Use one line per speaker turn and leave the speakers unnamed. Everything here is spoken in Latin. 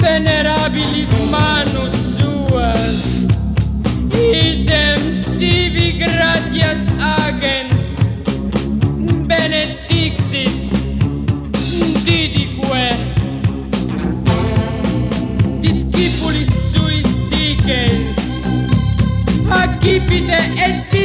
venerabilis manus suas. Idem tibi gratias agens benedictit didique. Discipulis suis dices accipite et